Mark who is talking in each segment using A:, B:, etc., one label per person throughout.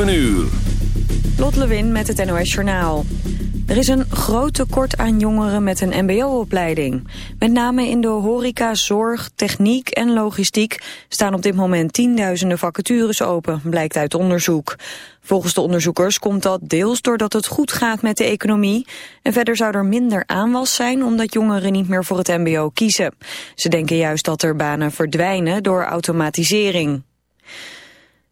A: 7 uur.
B: Lot Lewin met het NOS Journaal. Er is een groot tekort aan jongeren met een mbo-opleiding. Met name in de horeca, zorg, techniek en logistiek... staan op dit moment tienduizenden vacatures open, blijkt uit onderzoek. Volgens de onderzoekers komt dat deels doordat het goed gaat met de economie... en verder zou er minder aanwas zijn omdat jongeren niet meer voor het mbo kiezen. Ze denken juist dat er banen verdwijnen door automatisering.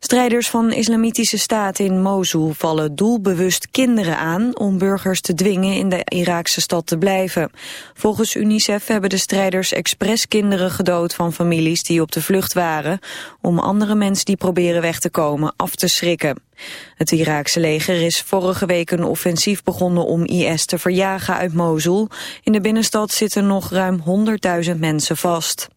B: Strijders van islamitische staat in Mosul vallen doelbewust kinderen aan om burgers te dwingen in de Iraakse stad te blijven. Volgens UNICEF hebben de strijders expres kinderen gedood van families die op de vlucht waren, om andere mensen die proberen weg te komen af te schrikken. Het Iraakse leger is vorige week een offensief begonnen om IS te verjagen uit Mosul. In de binnenstad zitten nog ruim 100.000 mensen vast.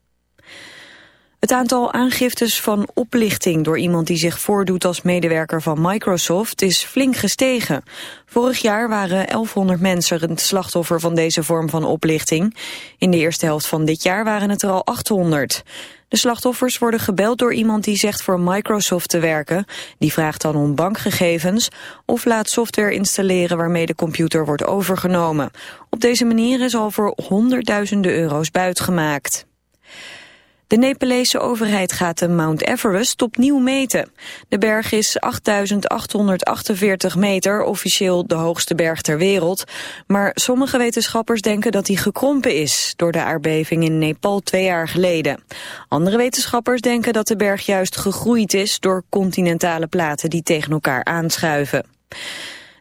B: Het aantal aangiftes van oplichting door iemand die zich voordoet als medewerker van Microsoft is flink gestegen. Vorig jaar waren 1100 mensen het slachtoffer van deze vorm van oplichting. In de eerste helft van dit jaar waren het er al 800. De slachtoffers worden gebeld door iemand die zegt voor Microsoft te werken. Die vraagt dan om bankgegevens of laat software installeren waarmee de computer wordt overgenomen. Op deze manier is al voor honderdduizenden euro's buitgemaakt. De Nepalese overheid gaat de Mount Everest opnieuw meten. De berg is 8.848 meter, officieel de hoogste berg ter wereld. Maar sommige wetenschappers denken dat hij gekrompen is... door de aardbeving in Nepal twee jaar geleden. Andere wetenschappers denken dat de berg juist gegroeid is... door continentale platen die tegen elkaar aanschuiven.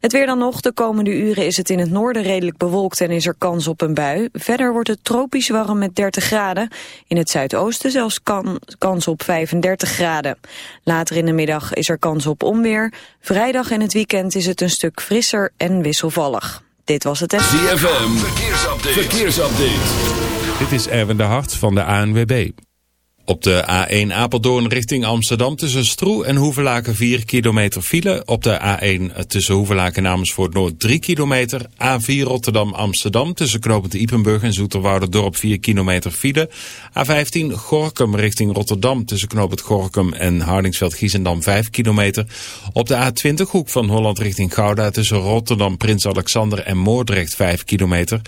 B: Het weer dan nog. De komende uren is het in het noorden redelijk bewolkt en is er kans op een bui. Verder wordt het tropisch warm met 30 graden. In het zuidoosten zelfs kan, kans op 35 graden. Later in de middag is er kans op onweer. Vrijdag en het weekend is het een stuk frisser en wisselvallig. Dit was het...
A: ZFM, verkeersupdate. verkeersupdate.
C: Dit is Erwin de Hart van de ANWB. Op de A1 Apeldoorn richting Amsterdam tussen Stroe en Hoevelaken 4 kilometer file. Op de A1 tussen Hoevelaken en Amersfoort Noord 3 kilometer. A4 Rotterdam Amsterdam tussen Knopend Ipenburg en Dorp 4 kilometer file. A15 Gorkum richting Rotterdam tussen Knopend Gorkum en Hardingsveld Giesendam 5 kilometer. Op de A20 hoek van Holland richting Gouda tussen Rotterdam Prins Alexander en Moordrecht 5 kilometer.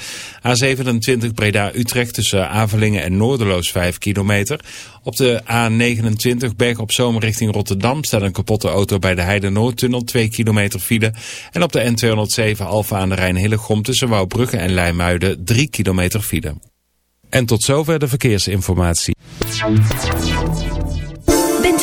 C: A27 Breda Utrecht tussen Avelingen en Noorderloos 5 kilometer. Op de A29 Berg op Zomer richting Rotterdam staat een kapotte auto bij de Heide Noordtunnel 2 kilometer file. En op de N207 Alfa aan de Rijn Hillegom tussen Wouwbrugge en Leimuiden 3 kilometer file. En tot zover de verkeersinformatie.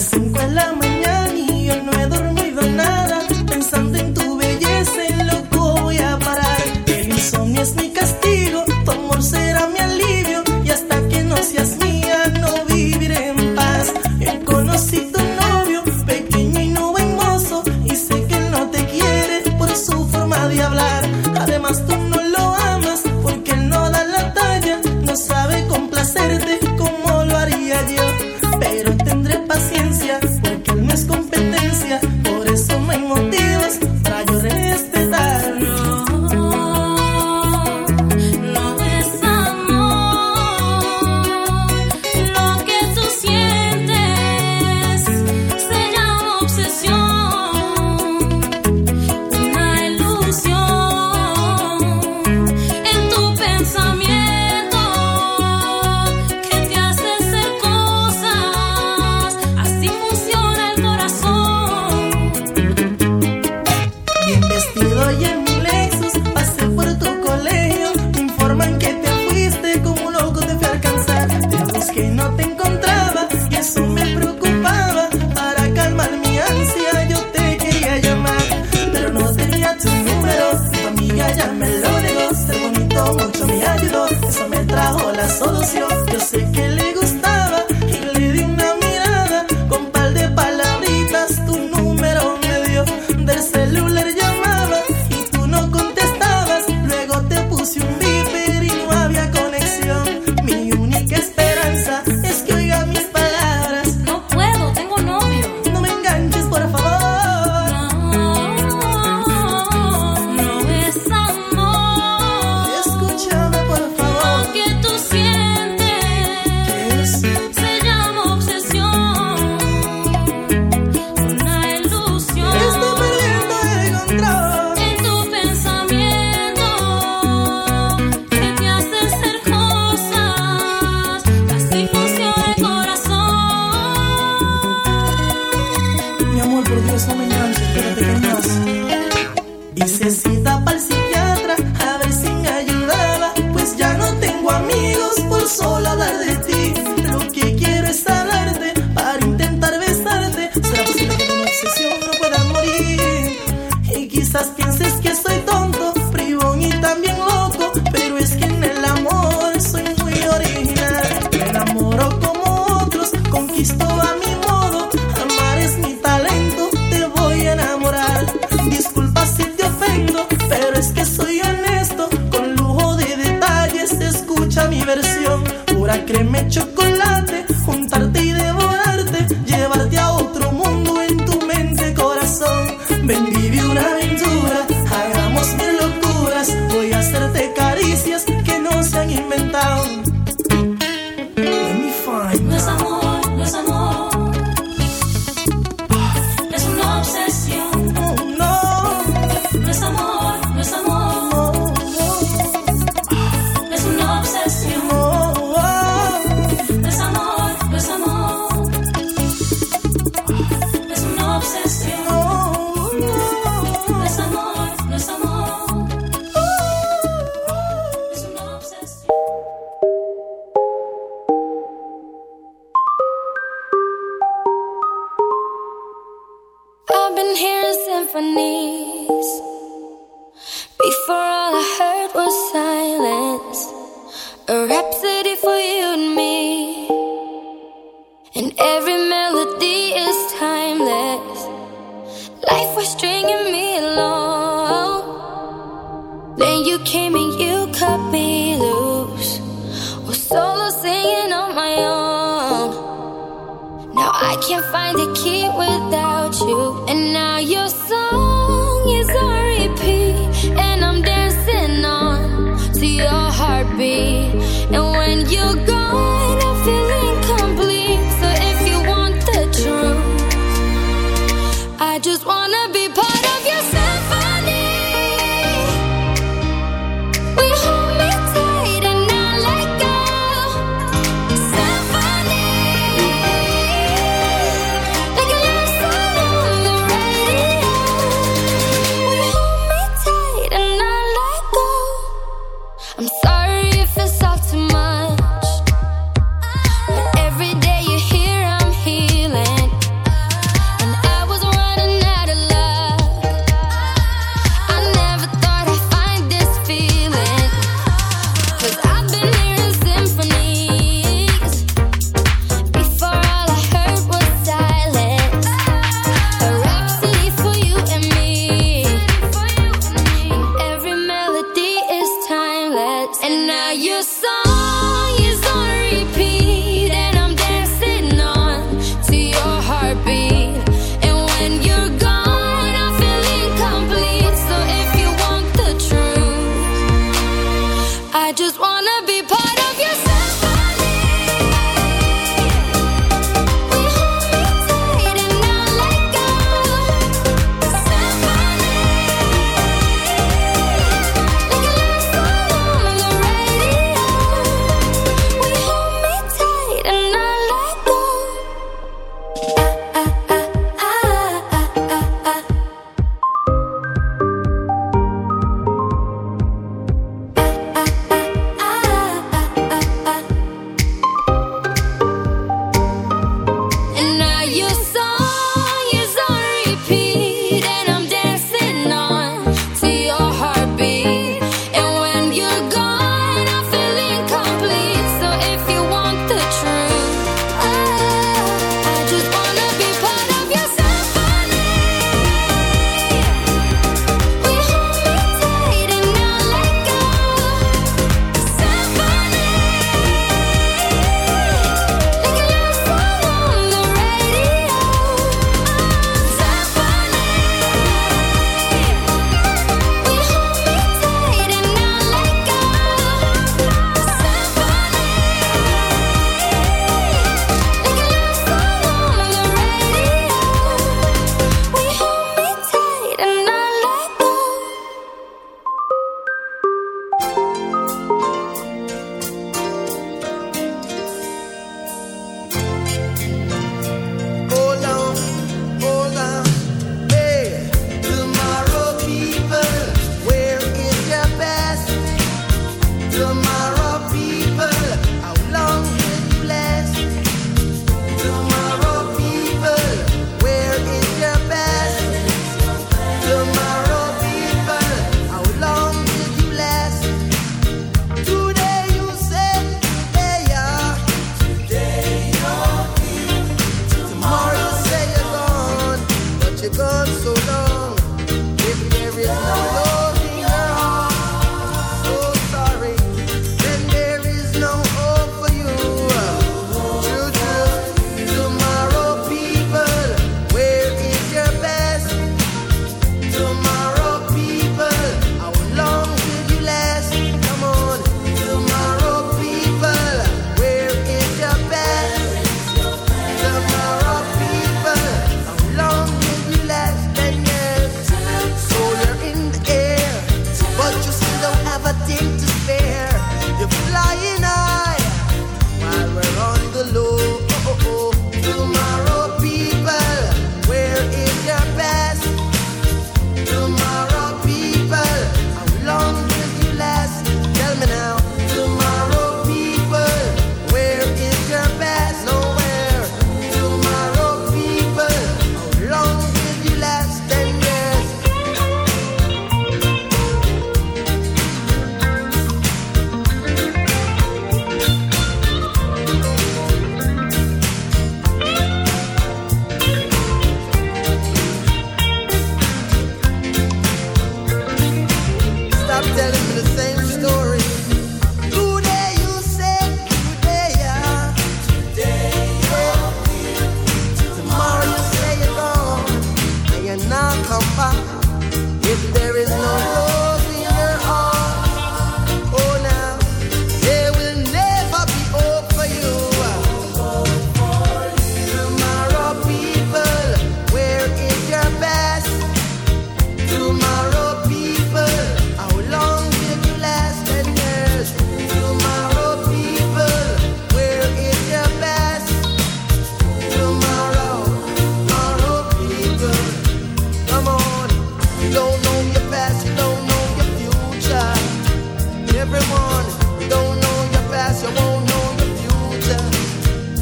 D: Xung.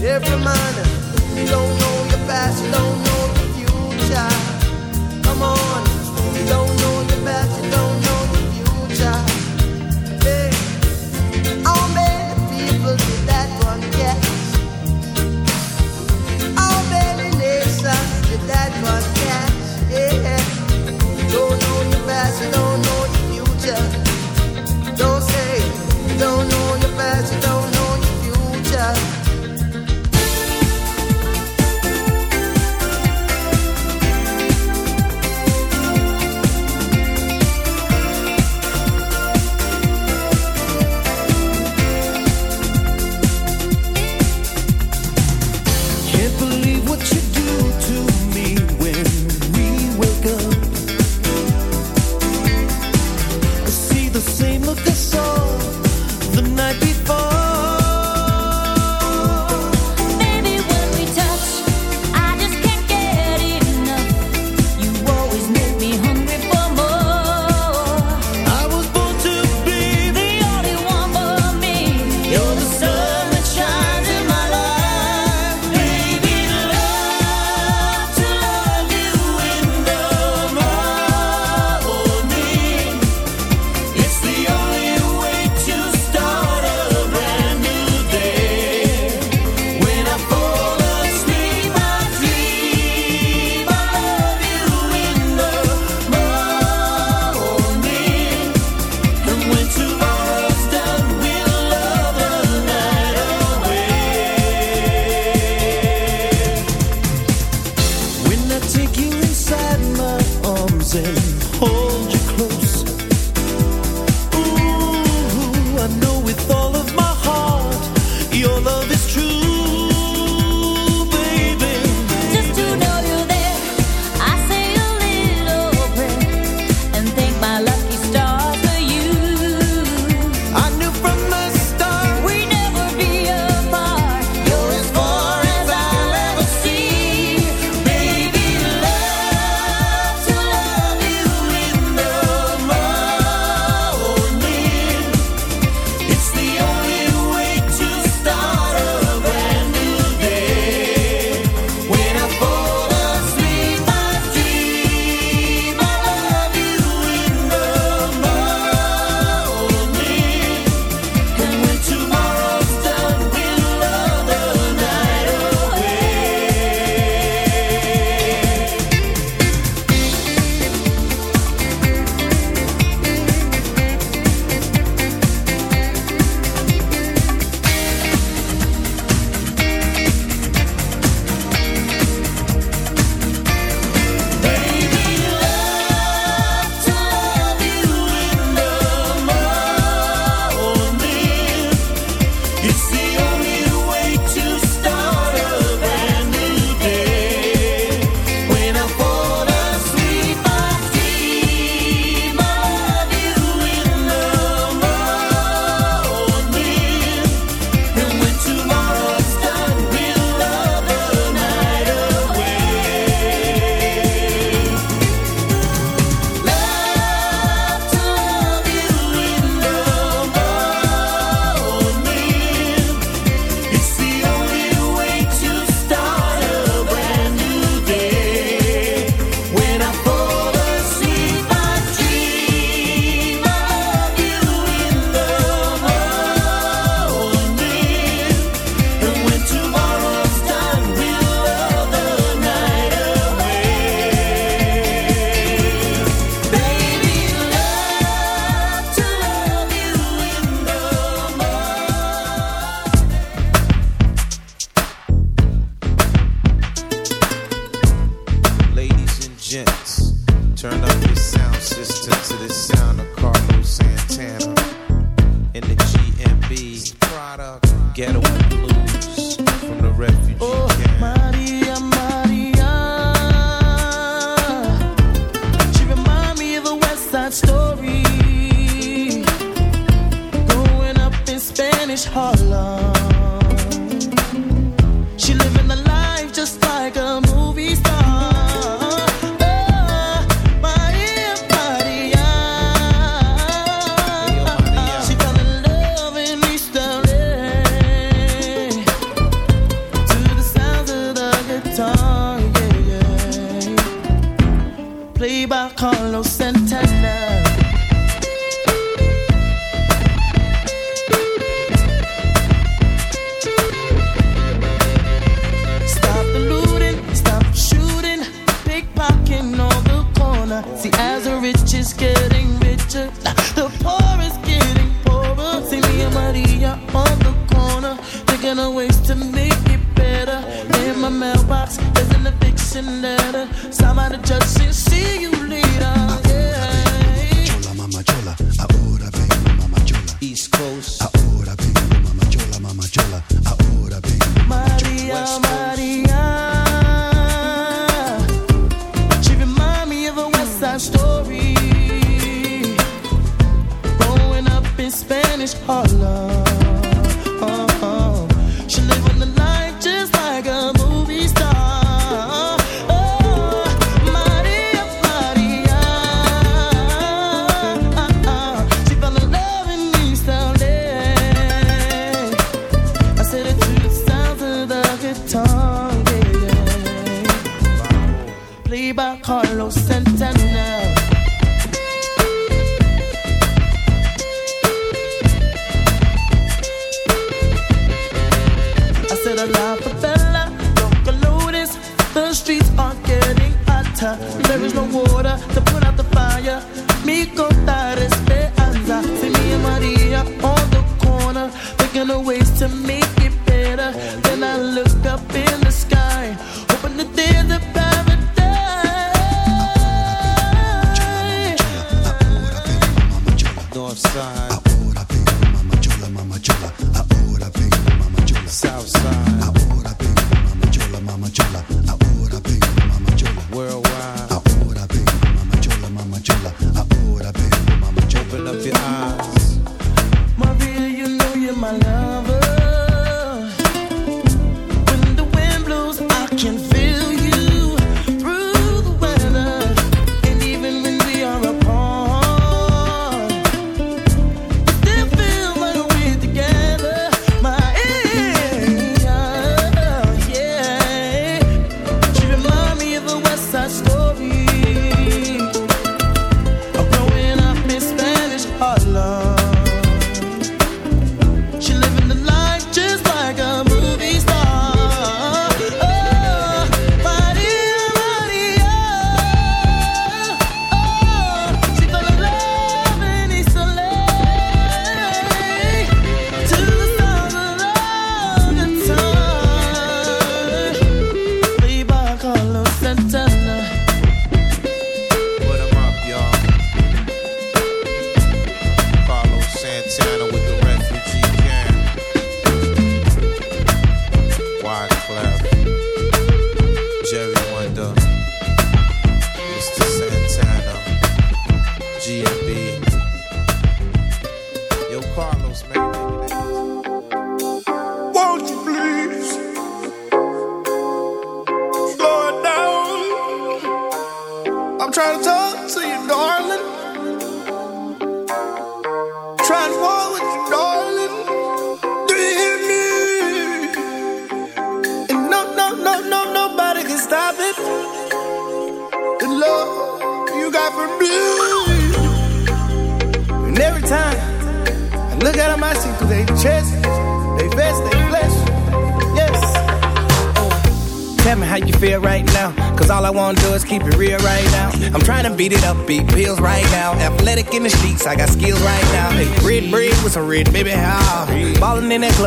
E: every
D: miner. Don't to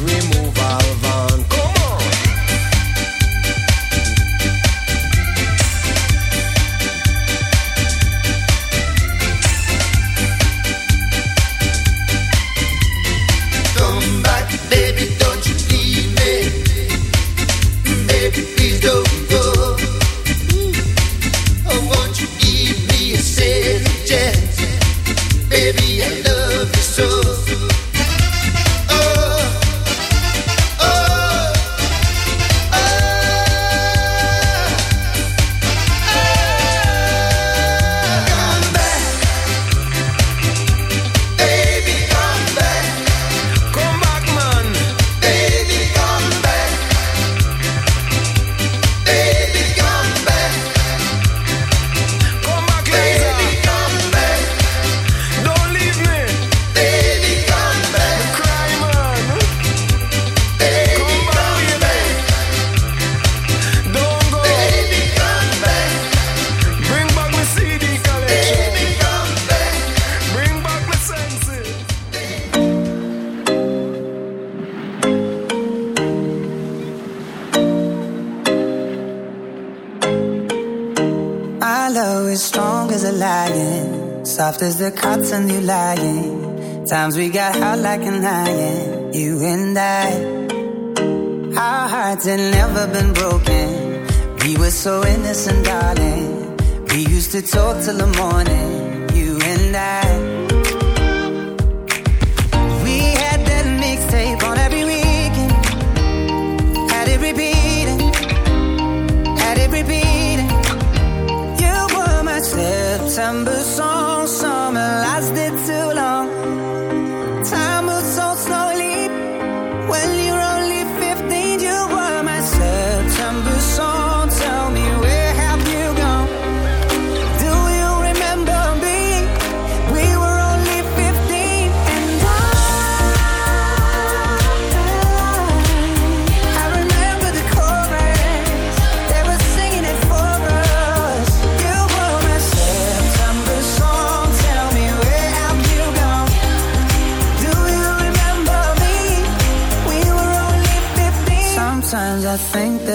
F: Mary December song.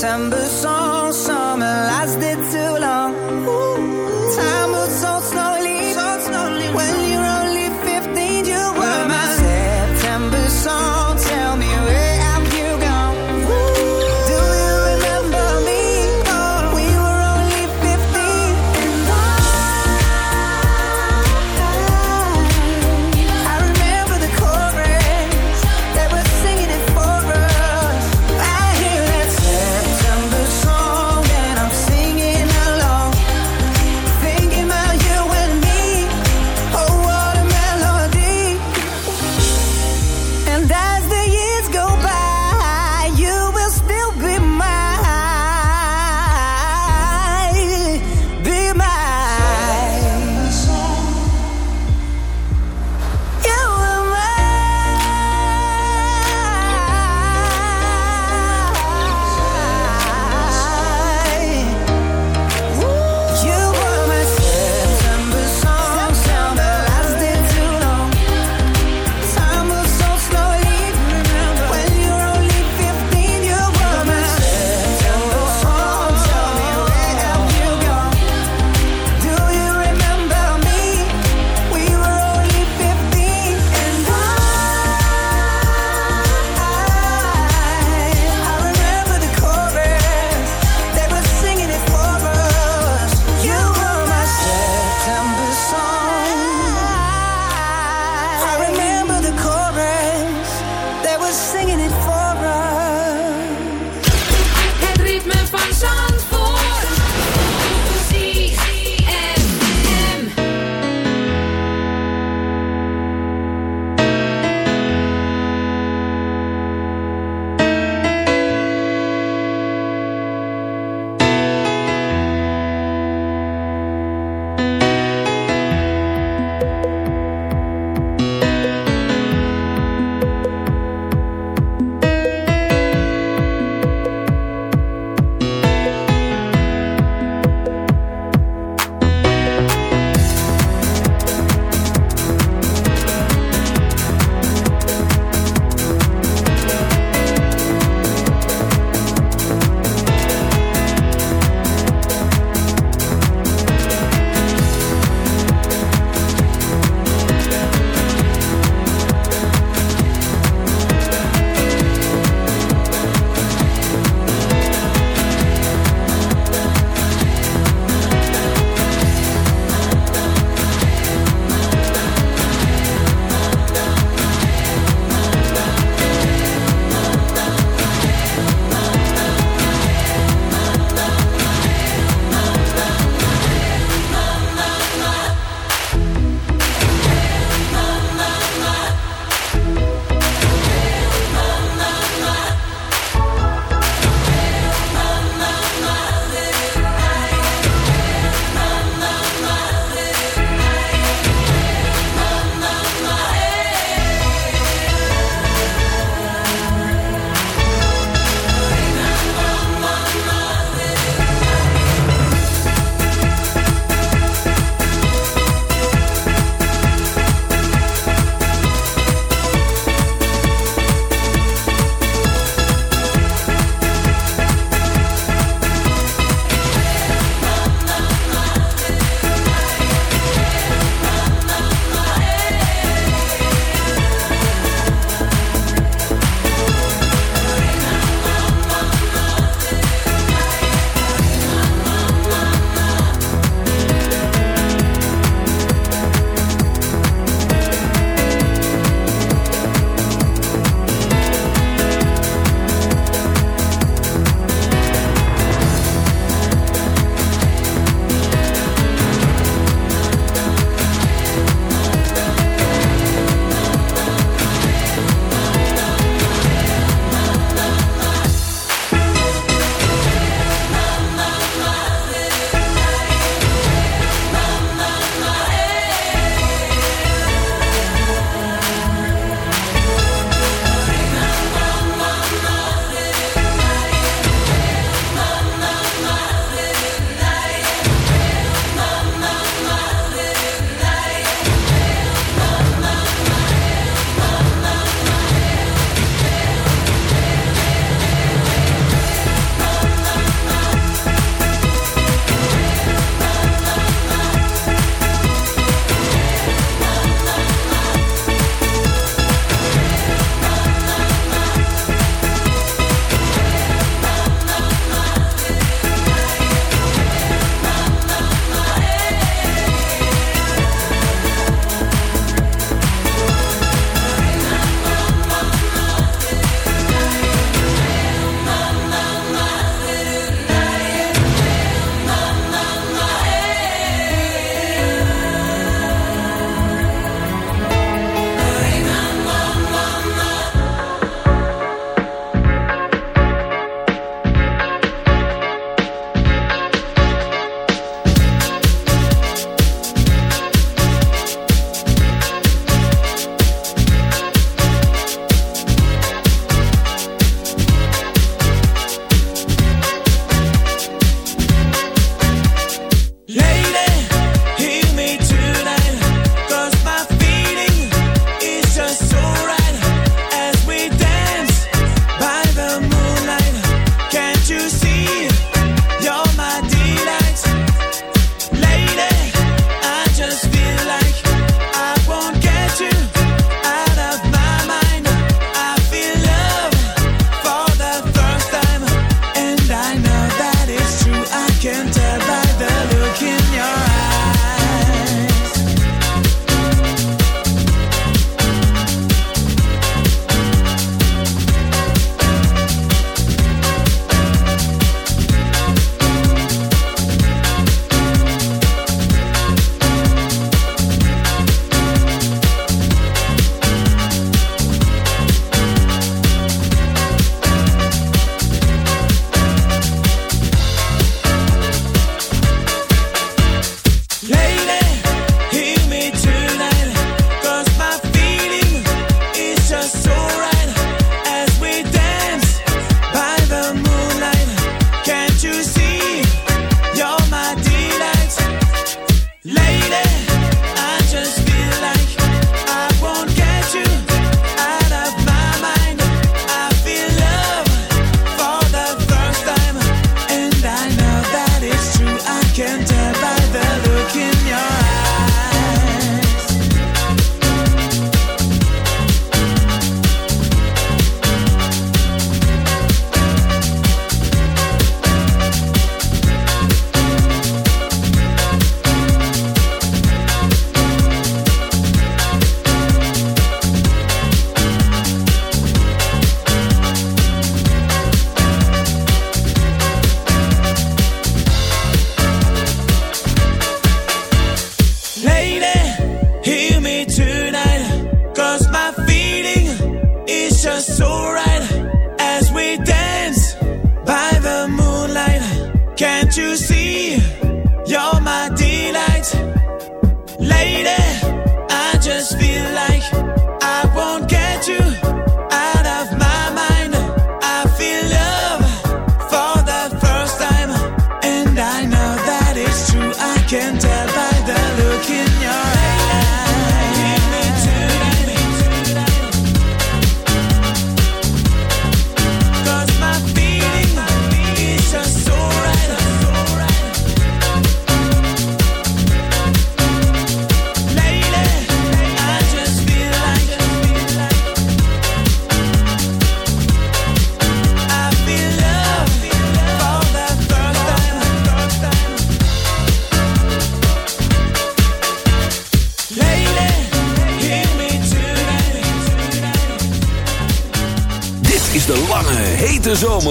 F: September song.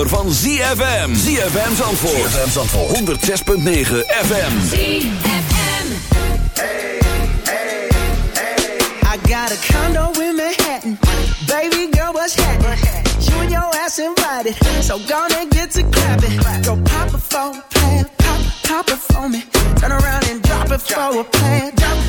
G: van ZFM.
H: ZFM Zandvoort. ZFM Zandvoort. 106.9 FM. ZFM. Hey, hey, hey.
I: I got a condo in Manhattan. Baby girl, what's happening? You and your ass invited. So gonna get to clapping. Go pop phone a plan. Pop, pop a for. Turn around and drop it for a plan. Drop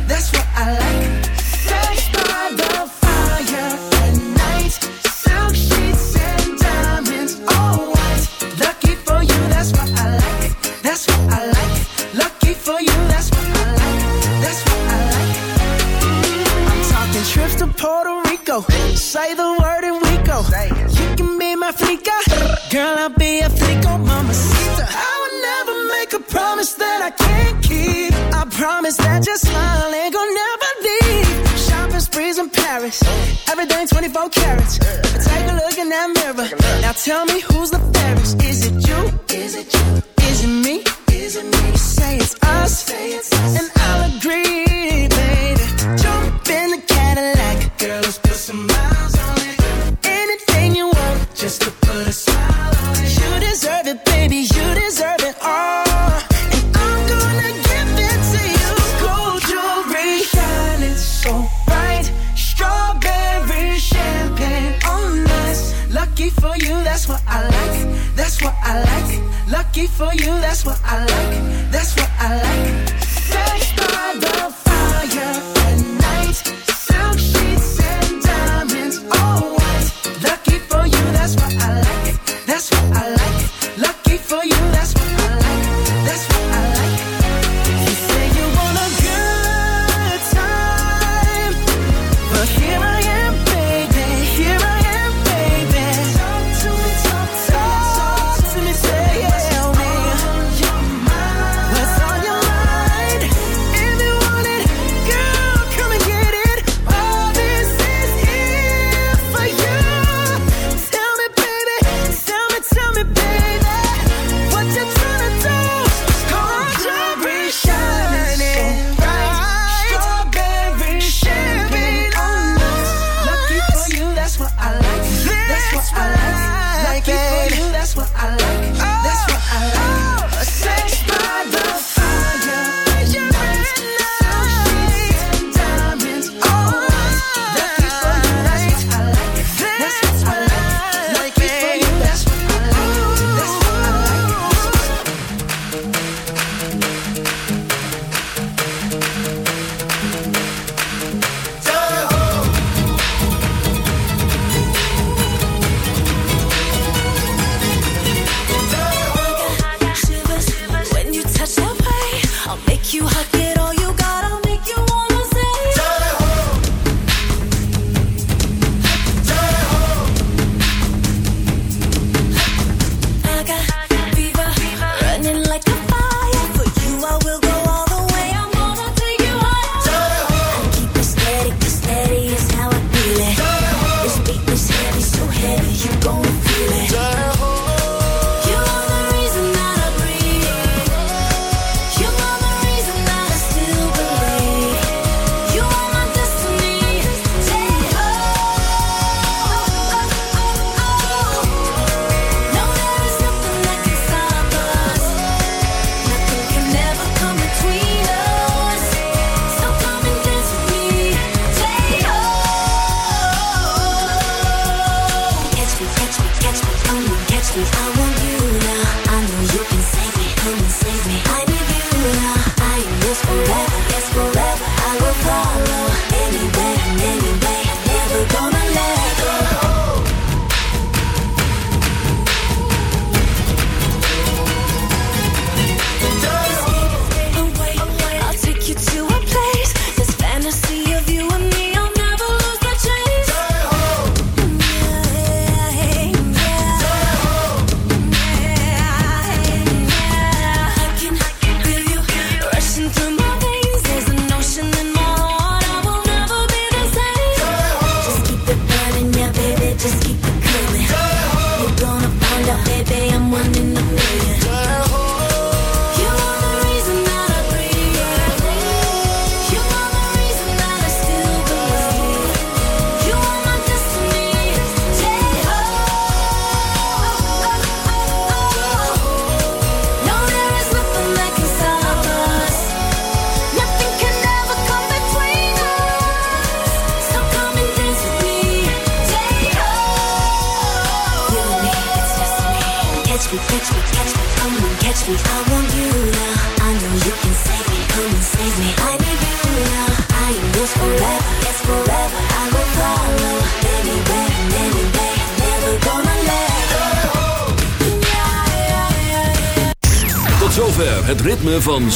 I: me
G: out.